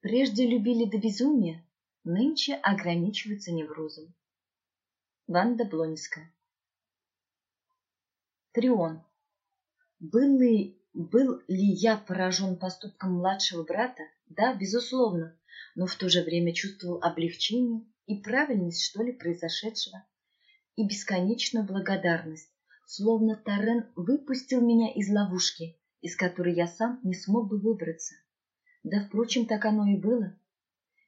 Прежде любили до безумия, нынче ограничиваются неврозом. Ванда Блонская Трион. Был ли, был ли я поражен поступком младшего брата? Да, безусловно, но в то же время чувствовал облегчение и правильность, что ли, произошедшего, и бесконечную благодарность, словно Торрен выпустил меня из ловушки, из которой я сам не смог бы выбраться. Да, впрочем, так оно и было.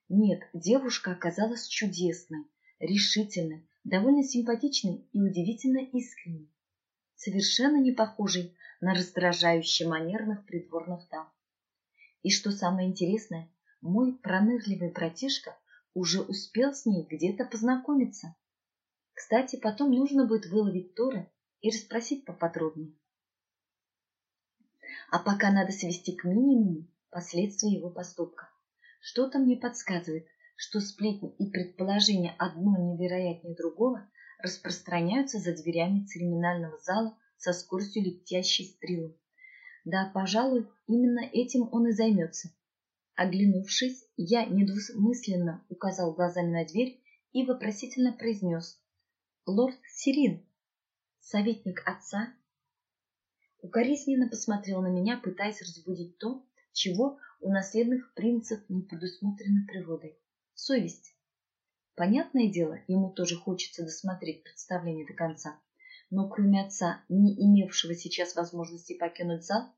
Нет, девушка оказалась чудесной, решительной, довольно симпатичной и удивительно искренней, совершенно не похожей на раздражающие манерных придворных дам. И что самое интересное, мой пронырливый братишка уже успел с ней где-то познакомиться. Кстати, потом нужно будет выловить Тора и расспросить поподробнее. А пока надо свести к минимуму последствия его поступка. Что-то мне подсказывает, что сплетни и предположения одно невероятнее другого распространяются за дверями церемониального зала со скоростью летящей стрелы. Да, пожалуй, именно этим он и займется. Оглянувшись, я недвусмысленно указал глазами на дверь и вопросительно произнес «Лорд Сирин, советник отца?» Укоризненно посмотрел на меня, пытаясь разбудить то, чего у наследных принцев не предусмотрено природой. Совесть. Понятное дело, ему тоже хочется досмотреть представление до конца. Но кроме отца, не имевшего сейчас возможности покинуть зал,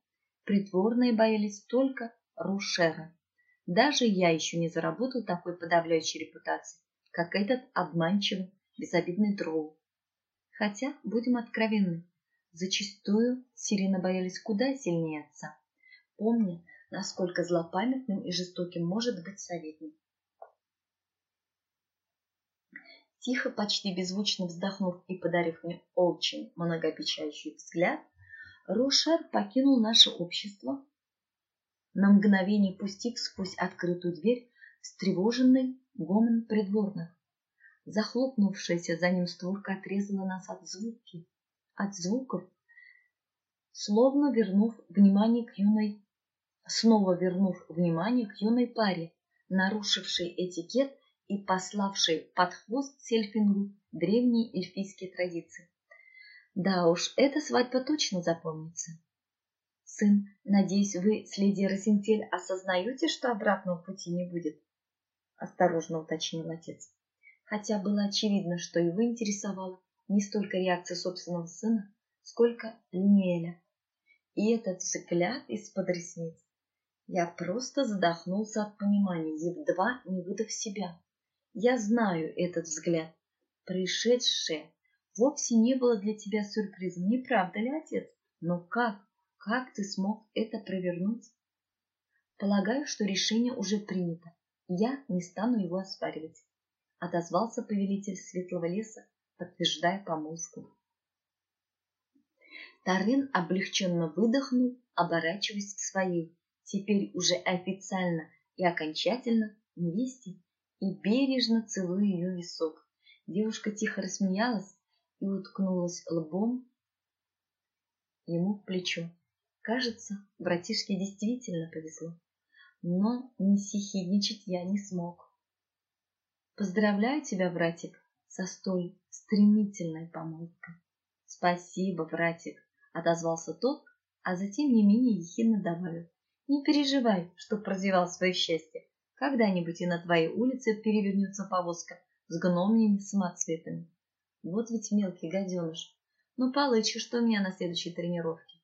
притворные боялись только Рушера. Даже я еще не заработал такой подавляющей репутации, как этот обманчивый, безобидный дроу. Хотя, будем откровенны, зачастую Сирена боялись куда сильнее отца, помня, насколько злопамятным и жестоким может быть советник. Тихо, почти беззвучно вздохнув и подарив мне очень многообещающий взгляд, Рошер покинул наше общество, на мгновение пустив сквозь открытую дверь встревоженный гомон придворных. Захлопнувшаяся за ним створка отрезала нас от звуки, от звуков, словно вернув внимание к юной, снова вернув внимание к юной паре, нарушившей этикет и пославшей под хвост сельфингу древние эльфийские традиции. Да уж, эта свадьба точно запомнится. Сын, надеюсь, вы с леди Розентель осознаете, что обратного пути не будет? Осторожно уточнил отец. Хотя было очевидно, что его интересовала не столько реакция собственного сына, сколько Линеэля. И этот взгляд из-под ресниц. Я просто задохнулся от понимания, едва не выдав себя. Я знаю этот взгляд. Пришедшее вовсе не было для тебя сюрпризом, не правда ли, отец? Но как? Как ты смог это провернуть? Полагаю, что решение уже принято. Я не стану его оспаривать. Отозвался повелитель Светлого леса, подтверждая помолвку. Тарин облегченно выдохнул, оборачиваясь к своей, теперь уже официально и окончательно невесте и бережно целуя ее висок. Девушка тихо рассмеялась и уткнулась лбом ему в плечо. Кажется, братишке действительно повезло, но не сихидничать я не смог. Поздравляю тебя, братик, со столь стремительной помолвкой. Спасибо, братик, отозвался тот, а затем не менее ехидно добавил. Не переживай, что прозевал свое счастье. Когда-нибудь и на твоей улице перевернется повозка с гномными самоцветами. Вот ведь мелкий гаденыш. Ну, получишь, что у меня на следующей тренировке.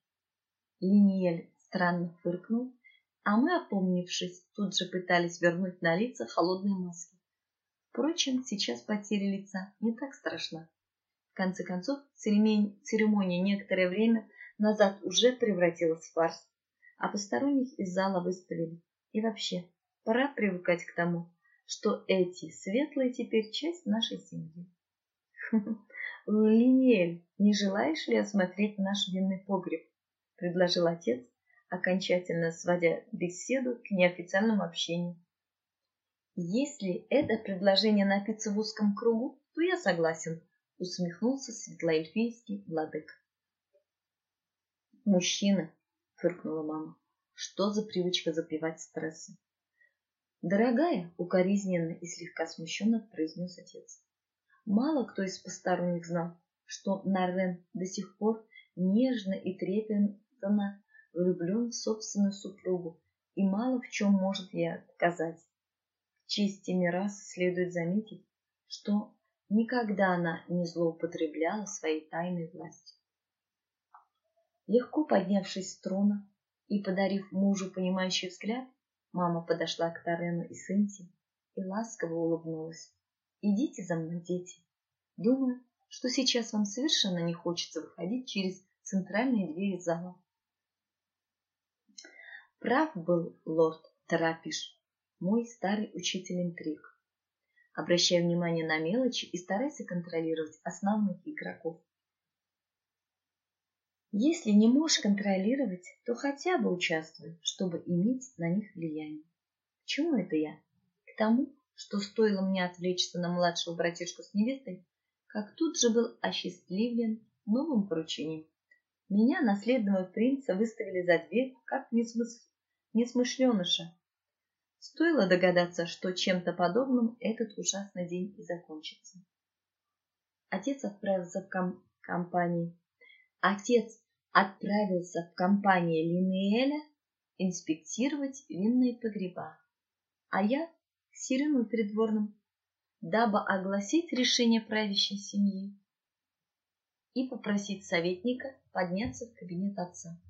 Линиель странно фыркнул, а мы, опомнившись, тут же пытались вернуть на лица холодные маски. Впрочем, сейчас потеря лица не так страшна. В конце концов, церемония некоторое время назад уже превратилась в фарс, а посторонних из зала выставили. И вообще, Пора привыкать к тому, что эти светлые теперь часть нашей семьи. Линиэль, не желаешь ли осмотреть наш винный погреб? предложил отец, окончательно сводя беседу к неофициальному общению. Если это предложение напиться в узком кругу, то я согласен, усмехнулся светлоэльфийский владык. Мужчина, фыркнула мама, что за привычка запивать стрессы? Дорогая, укоризненно и слегка смущенно произнес отец. Мало кто из посторонних знал, что Нарен до сих пор нежно и трепетно влюблен в собственную супругу и мало в чем может ей отказать. В чести Мирас следует заметить, что никогда она не злоупотребляла своей тайной властью. Легко поднявшись с трона и подарив мужу понимающий взгляд, мама подошла к Тарену и Синти и ласково улыбнулась. «Идите за мной, дети. Думаю, что сейчас вам совершенно не хочется выходить через центральные двери зала. Прав был лорд Тарапиш, мой старый учитель интриг. Обращай внимание на мелочи и старайся контролировать основных игроков. Если не можешь контролировать, то хотя бы участвуй, чтобы иметь на них влияние. К чему это я? К тому, что стоило мне отвлечься на младшего братишку с невестой, как тут же был осчастливлен новым поручением. Меня, наследного принца, выставили за дверь, как несмыс... несмышленыша. Стоило догадаться, что чем-то подобным этот ужасный день и закончится. Отец отправился в ком... компании. Отец отправился в компанию Линеэля инспектировать винные погреба, а я к Сирину придворным дабы огласить решение правящей семьи и попросить советника подняться в кабинет отца.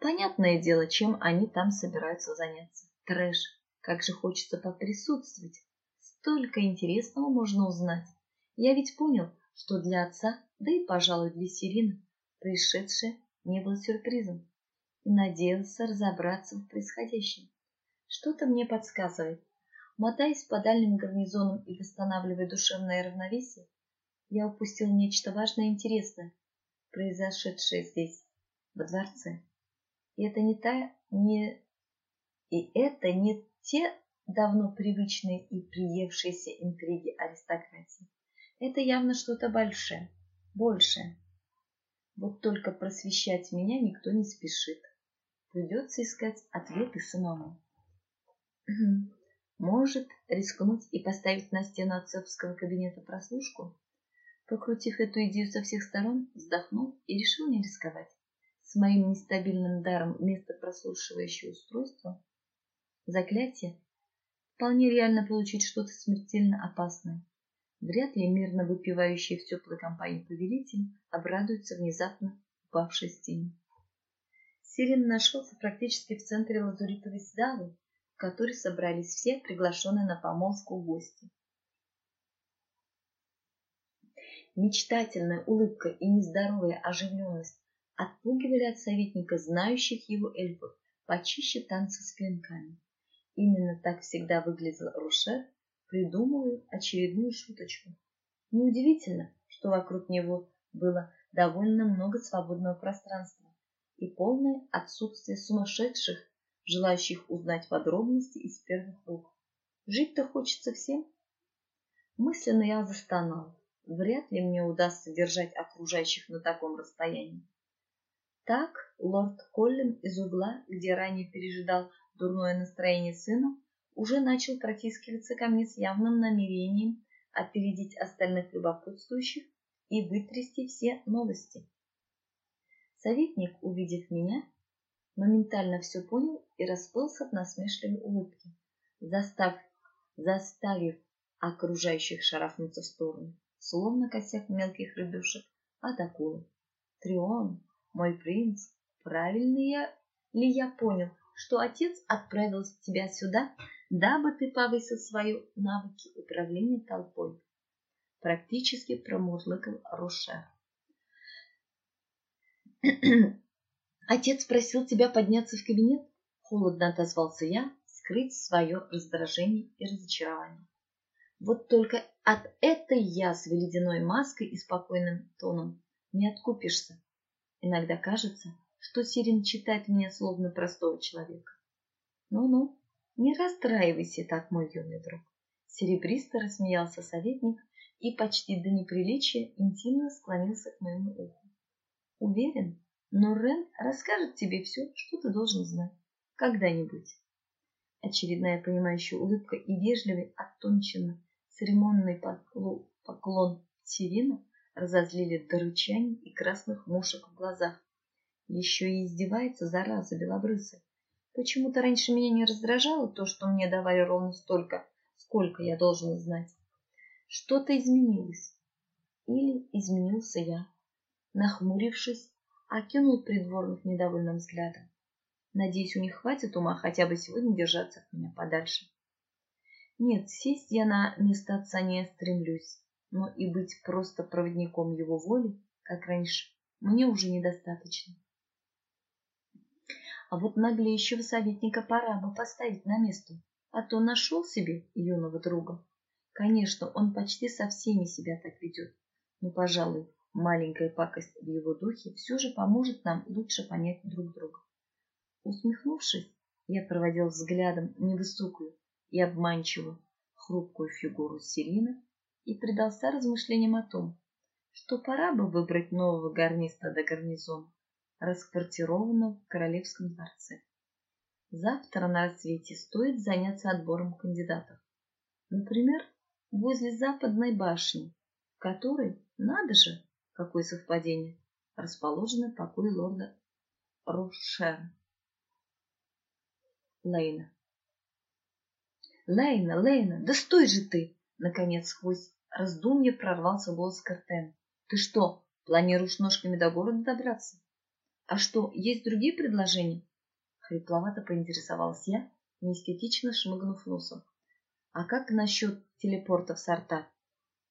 Понятное дело, чем они там собираются заняться. Трэш, как же хочется поприсутствовать. Столько интересного можно узнать. Я ведь понял, что для отца, да и, пожалуй, для Сирины, происшедшее не было сюрпризом. И надеялся разобраться в происходящем. Что-то мне подсказывает, Мотаясь по дальним гарнизонам и восстанавливая душевное равновесие, я упустил нечто важное и интересное, произошедшее здесь, во дворце. И это не та, не... И это не те давно привычные и приевшиеся интриги аристократии. Это явно что-то большое, большее. Вот только просвещать меня никто не спешит. Придется искать ответы самому. Может рискнуть и поставить на стену отцовского кабинета прослушку? Покрутив эту идею со всех сторон, вздохнул и решил не рисковать. С моим нестабильным даром вместо прослушивающего устройства заклятие вполне реально получить что-то смертельно опасное. Вряд ли мирно выпивающий в теплой компании повелитель обрадуется внезапно упавшей стене. Сирен нашелся практически в центре лазуритовой залы, в которой собрались все приглашенные на помолвку гости. Мечтательная улыбка и нездоровая оживленность отпугивали от советника знающих его эльфов почище танца с клинками. Именно так всегда выглядел Рушер, придумывая очередную шуточку. Неудивительно, что вокруг него было довольно много свободного пространства и полное отсутствие сумасшедших желающих узнать подробности из первых рук. Жить-то хочется всем. Мысленно я застонал. Вряд ли мне удастся держать окружающих на таком расстоянии. Так лорд Коллин из угла, где ранее пережидал дурное настроение сына, уже начал протискиваться ко мне с явным намерением опередить остальных любопытствующих и вытрясти все новости. Советник, увидев меня, моментально все понял и расплылся в насмешливой улыбке, застав, заставив окружающих шарахнуться в сторону, словно косяк мелких рыбешек от акулы. Трион, мой принц, правильно я ли я понял, что отец отправил тебя сюда, дабы ты повысил свои навыки управления толпой? Практически промурлыкал Рошер. Отец просил тебя подняться в кабинет? Холодно отозвался я, скрыть свое раздражение и разочарование. Вот только от этой язвы ледяной маской и спокойным тоном не откупишься. Иногда кажется, что Сирин читает меня словно простого человека. Ну-ну, не расстраивайся так, мой юный друг. Серебристо рассмеялся советник и почти до неприличия интимно склонился к моему уху. Уверен, но Рен расскажет тебе все, что ты должен знать. Когда-нибудь. Очередная понимающая улыбка и вежливый, оттонченный, церемонный поклон Сирина разозлили до рычаний и красных мушек в глазах. Еще и издевается, зараза белобрысая. Почему-то раньше меня не раздражало то, что мне давали ровно столько, сколько я должен знать. Что-то изменилось. Или изменился я. Нахмурившись, окинул придворных недовольным взглядом. Надеюсь, у них хватит ума хотя бы сегодня держаться от меня подальше. Нет, сесть я на место отца не стремлюсь, но и быть просто проводником его воли, как раньше, мне уже недостаточно. А вот наглеющего советника пора бы поставить на место, а то нашел себе юного друга. Конечно, он почти со всеми себя так ведет, но, пожалуй, маленькая пакость в его духе все же поможет нам лучше понять друг друга. Усмехнувшись, я проводил взглядом невысокую и обманчивую хрупкую фигуру Селины и предался размышлениям о том, что пора бы выбрать нового гарниста до гарнизона, расквартированного в Королевском дворце. Завтра на рассвете стоит заняться отбором кандидатов. Например, возле западной башни, в которой, надо же, какое совпадение, расположены покои лорда Рошера. Лейна. Лейна, Лейна, да стой же ты! Наконец, сквозь раздумье прорвался голос Картена. Ты что, планируешь ножками до города добраться? А что, есть другие предложения? Хрипловато поинтересовалась я, неэстетично шмыгнув носом. А как насчет телепорта в Сартар?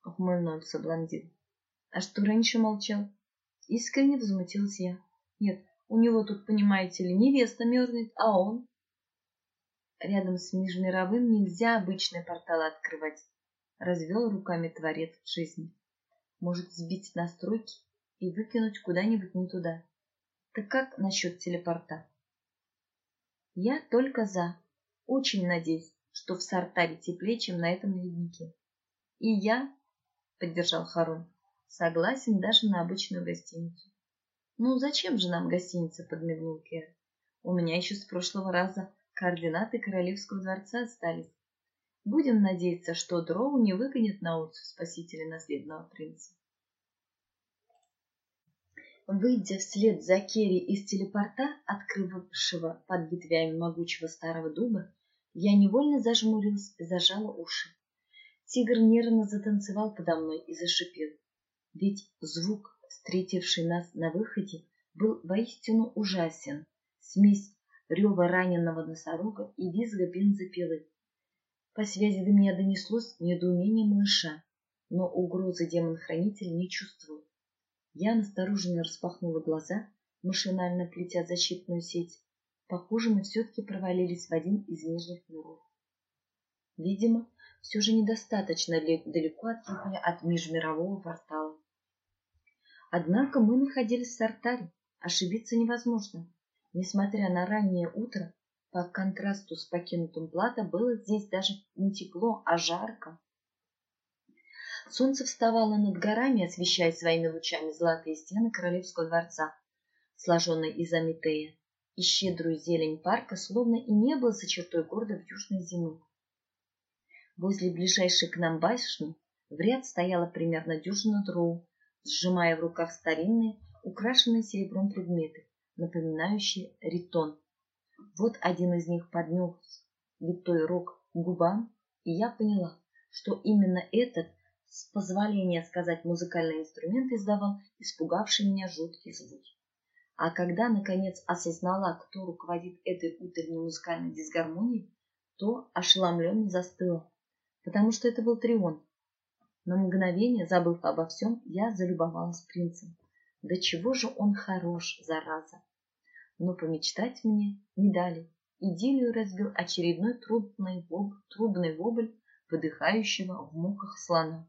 Ухмыльнулся блондин. А что раньше молчал? Искренне возмутилась я. Нет, у него тут, понимаете ли, невеста мерзнет, а он Рядом с межмировым нельзя обычные порталы открывать. Развел руками творец жизни. Может сбить настройки и выкинуть куда-нибудь не туда. Так как насчет телепорта? Я только за. Очень надеюсь, что в Сартаре теплее, чем на этом леднике. И я, поддержал Харун, согласен даже на обычную гостиницу. Ну зачем же нам гостиница, подмигнул Кер. У меня еще с прошлого раза координаты королевского дворца остались. Будем надеяться, что Дроу не выгонит на улицу спасителя наследного принца. Выйдя вслед за Керри из телепорта, открывавшего под ветвями могучего старого дуба, я невольно зажмурилась и зажала уши. Тигр нервно затанцевал подо мной и зашипел. Ведь звук, встретивший нас на выходе, был воистину ужасен. Смесь рева раненого носорога и визга бензопилы. По связи до меня донеслось недоумение малыша, но угрозы демон-хранитель не чувствовал. Я настороженно распахнула глаза, машинально плетя защитную сеть. Похоже, мы все-таки провалились в один из нижних миров. Видимо, все же недостаточно далеко отъехали от межмирового портала. Однако мы находились в Сартаре, ошибиться невозможно. Несмотря на раннее утро, по контрасту с покинутым плато было здесь даже не тепло, а жарко. Солнце вставало над горами, освещая своими лучами золотые стены королевского дворца, сложенные из Амитея, и щедрую зелень парка, словно и не было за чертой города в южной зимы. Возле ближайшей к нам башни в ряд стояла примерно дюжина дроу, сжимая в руках старинные, украшенные серебром предметы, напоминающий ритон. Вот один из них поднес витой рог к губам, и я поняла, что именно этот, с позволения сказать, музыкальный инструмент издавал испугавший меня жуткий звук. А когда, наконец, осознала, кто руководит этой утренней музыкальной дисгармонией, то ошеломленно застыла, потому что это был Трион. На мгновение, забыв обо всем, я залюбовалась принцем. Да чего же он хорош, зараза! Но помечтать мне не дали. Идиллию разбил очередной трубный, воб... трубный вобль выдыхающего в муках слона.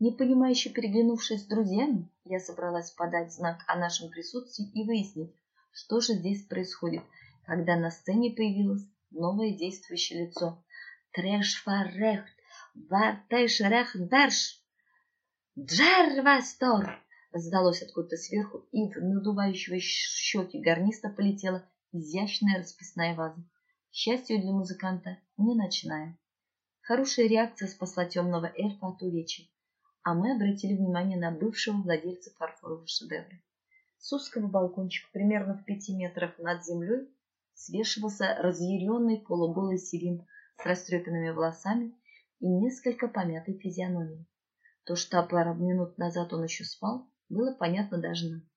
Непонимающе переглянувшись с друзьями, я собралась подать знак о нашем присутствии и выяснить, что же здесь происходит, когда на сцене появилось новое действующее лицо. Трэш фарехт, вартеш рех дарш, джервастор! Раздалось откуда-то сверху, и в надувающего щеки гарниста полетела изящная расписная ваза. К счастью для музыканта, не ночная. Хорошая реакция спасла темного эльфа от увечий, а мы обратили внимание на бывшего владельца фарфорового шедевра. С узкого балкончика примерно в пяти метрах над землей свешивался разъяренный полуголый сирин с растрепанными волосами и несколько помятой физиономией. То, что пару минут назад он еще спал, было понятно даже нам.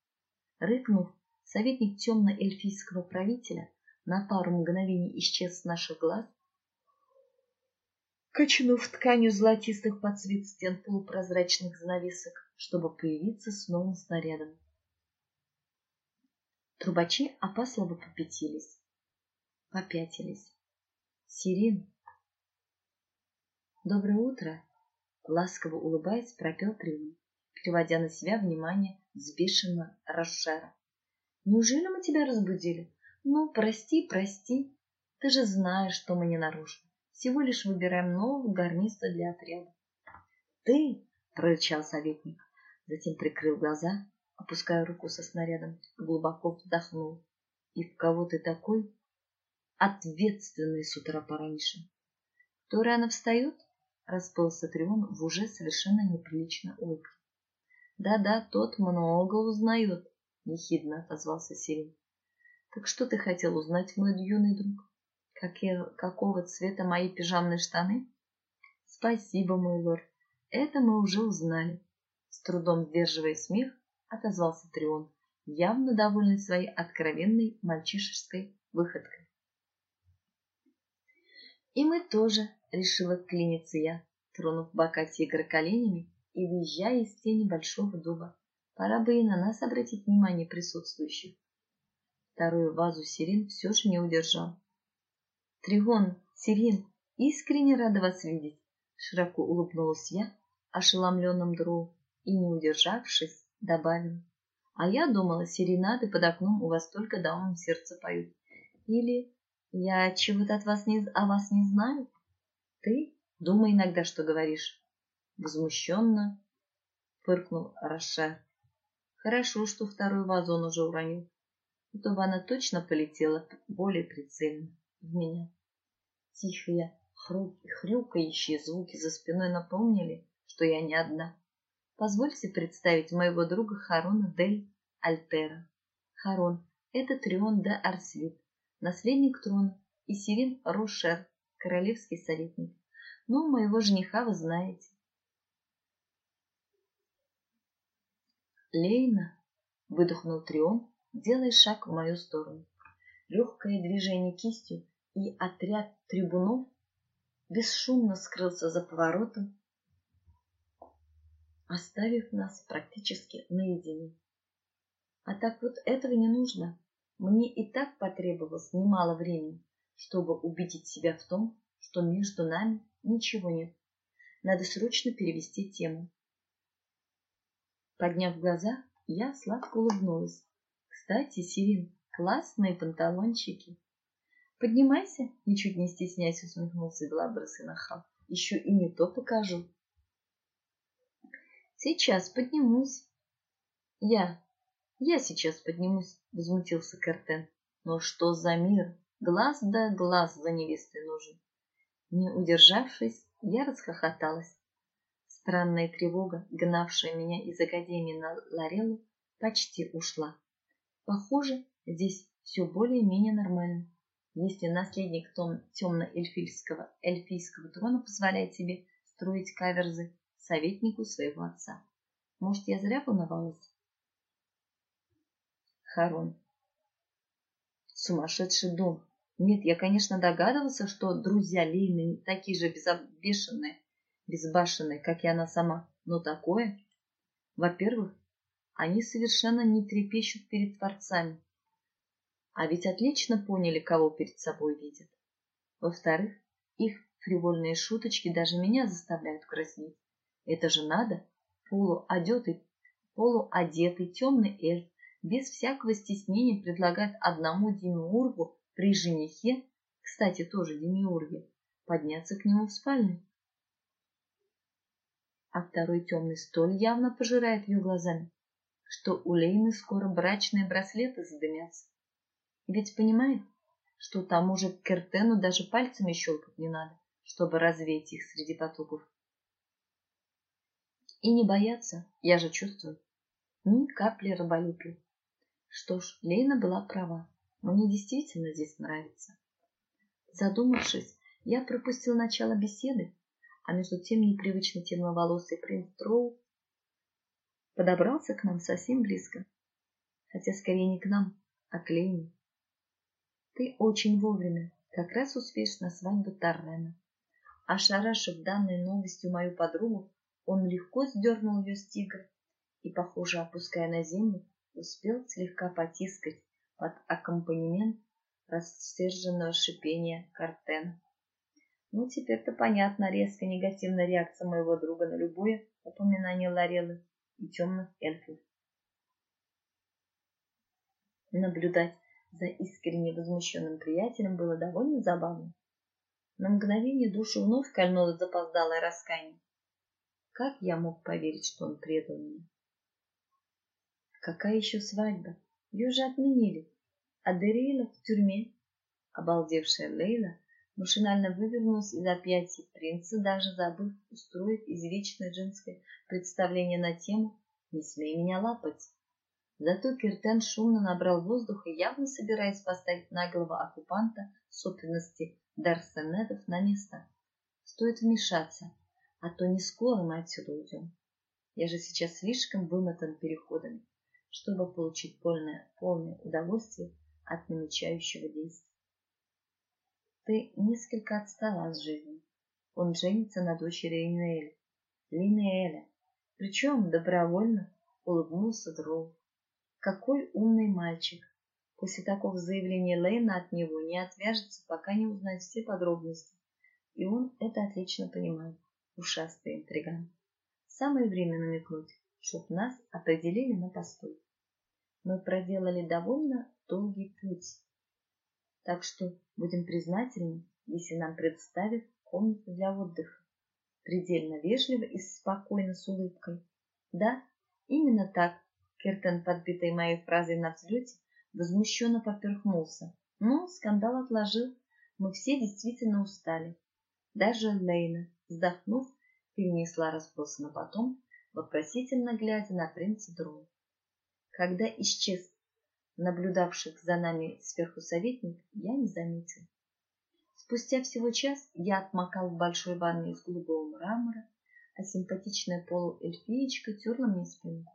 Рыкнув, советник темно-эльфийского правителя на пару мгновений исчез с наших глаз, качнув тканью золотистых под цвет стен полупрозрачных занавесок, чтобы появиться с новым снарядом. Трубачи опасливо попятились, попятились. Сирин. Доброе утро, ласково улыбаясь, пропел Трион, переводя на себя внимание взбешенного Рошера. Неужели мы тебя разбудили? Ну, прости, прости. Ты же знаешь, что мы не нарушим. Всего лишь выбираем нового гарниста для отряда. Ты, прорычал советник, затем прикрыл глаза, опуская руку со снарядом, глубоко вздохнул. И в кого ты такой? Ответственный с утра пораньше. Кто рано встает? Расплылся Трион в уже совершенно неприличной улыбке. Да-да, тот много узнает, ехидно отозвался Сирин. Так что ты хотел узнать, мой юный друг? Какие, какого цвета мои пижамные штаны? Спасибо, мой лорд. Это мы уже узнали. С трудом сдерживая смех, отозвался Трион, явно довольный своей откровенной мальчишеской выходкой. И мы тоже, решила клиниться я, тронув бока тигра коленями и выезжая из тени большого дуба. Пора бы и на нас обратить внимание присутствующих. Вторую вазу Сирин все же не удержал. Тригон, Сирин, искренне рада вас видеть, широко улыбнулась я ошеломленным дроу и, не удержавшись, добавил. А я думала, серенады под окном у вас только дамам сердце поют. Или я чего-то от вас не, о вас не знаю? Ты думай иногда, что говоришь. Возмущенно фыркнул Роше. Хорошо, что второй вазон уже уронил. А то бы она точно полетела более прицельно в меня. Тихие, хру... хрюкающие звуки за спиной напомнили, что я не одна. Позвольте представить моего друга Харона Дель Альтера. Харон – это Трион де Арсвит, наследник трона, и Сирин Рошер, королевский советник. Ну, моего жениха вы знаете. Лейна, выдохнул Трион, делая шаг в мою сторону. Легкое движение кистью, и отряд трибунов бесшумно скрылся за поворотом, оставив нас практически наедине. А так вот этого не нужно. Мне и так потребовалось немало времени, чтобы убедить себя в том, что между нами ничего нет. Надо срочно перевести тему. Подняв глаза, я сладко улыбнулась. Кстати, Сирин, классные панталончики. Поднимайся, ничуть не стесняясь, усмехнулся белобрысый нахал. Еще и не то покажу. Сейчас поднимусь. Я, я сейчас поднимусь, возмутился Картен. Но что за мир? Глаз да глаз за невестой нужен. Не удержавшись, я расхохоталась. Странная тревога, гнавшая меня из академии на Лареллу, почти ушла. Похоже, здесь все более-менее нормально. Если наследник том темно-эльфийского эльфийского трона позволяет себе строить каверзы советнику своего отца. Может, я зря волновалась? Харон. Сумасшедший дом. Нет, я, конечно, догадывался, что друзья Лейны такие же безобешенные, безбашенные, как и она сама. Но такое... Во-первых, они совершенно не трепещут перед творцами. А ведь отлично поняли, кого перед собой видят. Во-вторых, их фривольные шуточки даже меня заставляют краснеть. Это же надо! Полуодетый, полуодетый темный эльф без всякого стеснения предлагает одному демиургу при женихе, кстати, тоже демиурге, подняться к нему в спальню. А второй темный столь явно пожирает ее глазами, что у Лейны скоро брачные браслеты задымятся. Ведь понимает, что тому же Кертену даже пальцами щелкать не надо, чтобы развеять их среди потоков. И не бояться, я же чувствую, ни капли раболепия. Что ж, Лейна была права, мне действительно здесь нравится. Задумавшись, я пропустил начало беседы, а между тем непривычно темноволосый принц Троу подобрался к нам совсем близко, хотя скорее не к нам, а к Лейне. Ты очень вовремя, как раз успеешь на свадьбу Таррена. Ошарашив данной новостью мою подругу, он легко сдернул ее с тигра и, похоже, опуская на землю, успел слегка потискать под аккомпанемент рассерженного шипения Картена. Ну, теперь-то понятна резко негативная реакция моего друга на любое упоминание Ларелы и темных эльфов. Наблюдать за искренне возмущенным приятелем было довольно забавно. На мгновение душу вновь кольнуло запоздалое раскаяние. Как я мог поверить, что он предал меня? Какая еще свадьба? Ее же отменили. А Дериэля в тюрьме. Обалдевшая Лейла машинально вывернулась из объятий принца, даже забыв устроить извечное женское представление на тему «Не смей меня лапать». Зато Киртен шумно набрал воздух и явно собираясь поставить наглого оккупанта собственности Дарсенетов на место. Стоит вмешаться, а то не скоро мы отсюда уйдем. Я же сейчас слишком вымотан переходами, чтобы получить полное, полное удовольствие от намечающего действия. Ты несколько отстала от жизни. Он женится на дочери Линеэля. Линеэля. Причем добровольно улыбнулся Дроу. Какой умный мальчик. После такого заявления Лейна от него не отвяжется, пока не узнает все подробности. И он это отлично понимает, ушастый интриган. Самое время намекнуть, чтоб нас определили на постой. Мы проделали довольно долгий путь, так что будем признательны, если нам предоставят комнату для отдыха. Предельно вежливо и спокойно с улыбкой. Да, именно так Кертен, подбитый моей фразой на взлете, возмущенно поперхнулся. Но скандал отложил. Мы все действительно устали. Даже Лейна, вздохнув, перенесла расспросы на потом, вопросительно глядя на принца Дроу. Когда исчез наблюдавших за нами сверху советник, я не заметил. Спустя всего час я отмокал в большой ванной из голубого мрамора, а симпатичная полуэльфиечка терла мне спину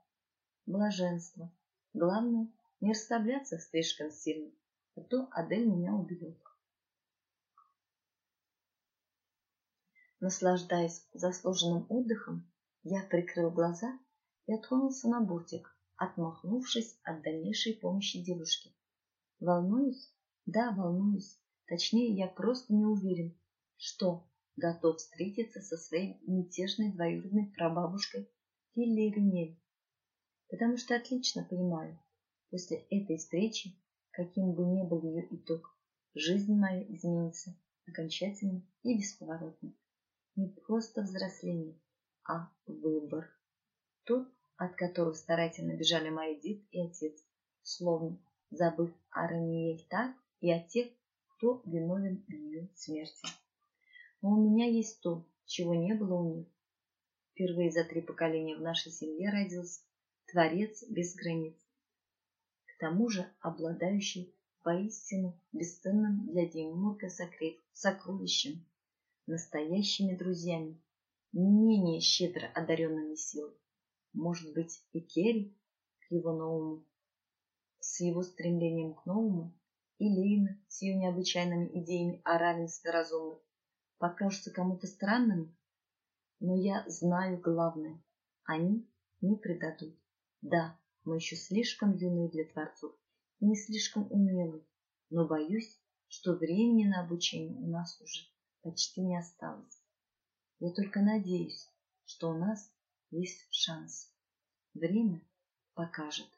блаженство. Главное, не расслабляться слишком сильно, а то Адель меня убьет. Наслаждаясь заслуженным отдыхом, я прикрыл глаза и отклонился на бортик, отмахнувшись от дальнейшей помощи девушке. Волнуюсь? Да, волнуюсь. Точнее, я просто не уверен, что готов встретиться со своей мятежной двоюродной прабабушкой Филли потому что отлично понимаю, после этой встречи, каким бы ни был ее итог, жизнь моя изменится окончательно и бесповоротно. Не просто взросление, а выбор. Тот, от которого старательно бежали мои дед и отец, словно забыв о Раниель так и о тех, кто виновен в ее смерти. Но у меня есть то, чего не было у них. Впервые за три поколения в нашей семье родился Творец без границ. К тому же обладающий воистину бесценным для Демурга сокровищем, настоящими друзьями, не менее щедро одаренными силой. Может быть, и Керри к его новому, с его стремлением к новому, и Лейна с ее необычайными идеями о равенстве разумных покажутся кому-то странными, но я знаю главное – они не предадут. Да, мы еще слишком юны для творцов, не слишком умелы, но боюсь, что времени на обучение у нас уже почти не осталось. Я только надеюсь, что у нас есть шанс. Время покажет.